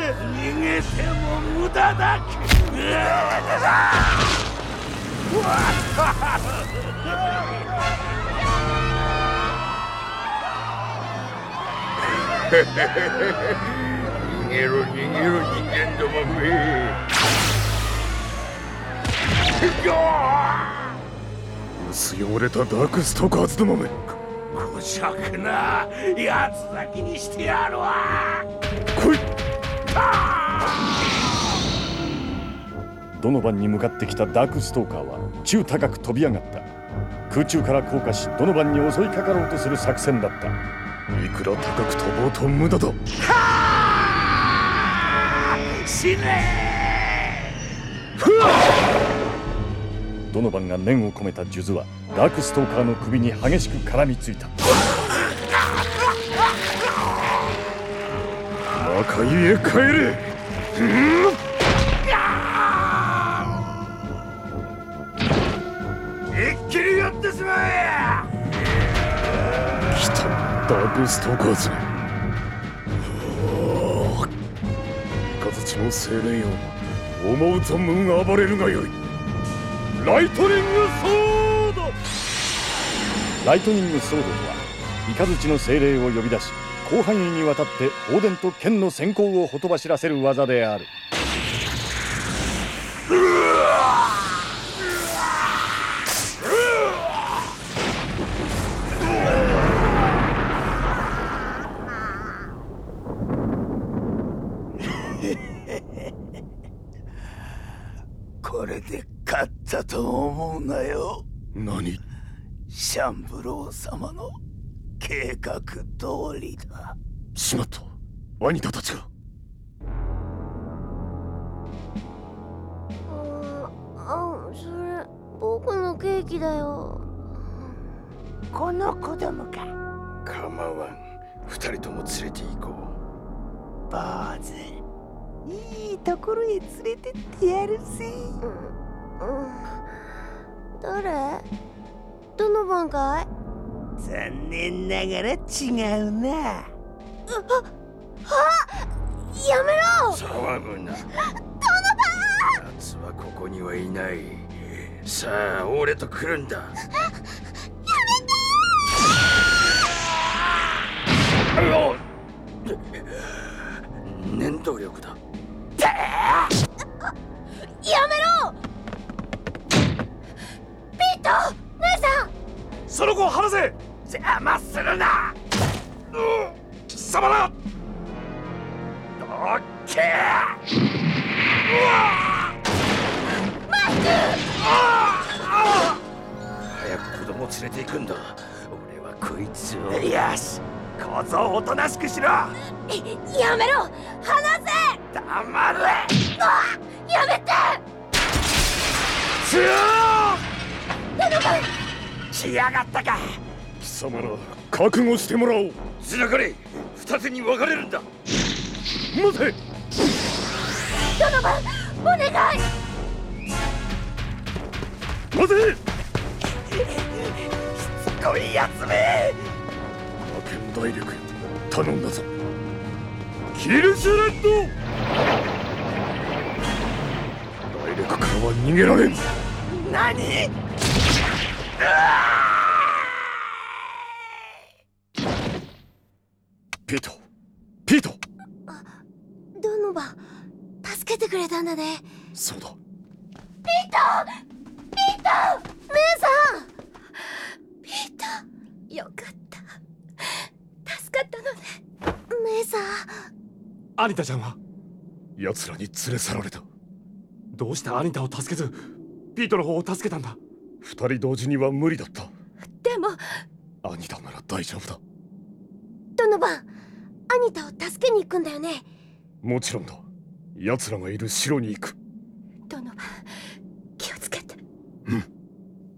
逃げても無駄だ逃げろ逃げろ人間どもめ薄汚れたダークストーカーズどもめ愚直なやつだけにしてやるわ来いドノバンに向かってきたダークストーカーは宙高く飛び上がった。空中から降下しドノバンに襲いかかろうとする作戦だった。いくら高く飛ぼうと無駄だ。死ね！ドノバンが念を込めた数珠はダークストーカーの首に激しく絡みついた中家帰れ。一気にやってしまえ来たダークストーカーズ。雷の精霊よ思う存分暴れるがよい。ライトニングソード。ライトニングソードとは雷の精霊を呼び出し広範囲にわたって放電と剣の閃光をほとばしらせる技である。これで勝ったと思うなよ。何？シャンブロー様の計画通りだ。しまったワニタたちが。あそれ僕のケーキだよ。この子供か。構わん。二人とも連れて行こう。バーズいいところへ連れてってやるぜ。うん。誰？どの番かい？残念ながら違うな。やめろ！騒ぐな。奴はここにはいない。さあ俺と来るんだ。やめて念動力だ。やめろ！ピート！姉さん！その子を離せ邪魔するな。貴様だオッケー早く子供を連れて行くんだ。俺はこいつを。よし。小僧おとなしくしろ。やめろ。離せ。黙れ。やめて。来やがったか。貴様ら覚悟してもらおう。つながれ。二手に分かれるんだ。待て。ドノバンお願い。待て。すごいやつめ。魔剣大力よ頼んだぞ。キルシュレッド。大力からは逃げられん。何？ピート。ピート。ドノバン助けてくれたんだね。そうだ。ピート！姉さん！ピート！よかった。助かったのね。姉さん。アニタちゃんは？奴らに連れ去られた。どうしてアニタを助けずピートの方を助けたんだ？二人同時には無理だった。でもアニタなら大丈夫だ。ドノバンアニタを助けに行くんだよね。もちろんだ。奴らがいる城に行く。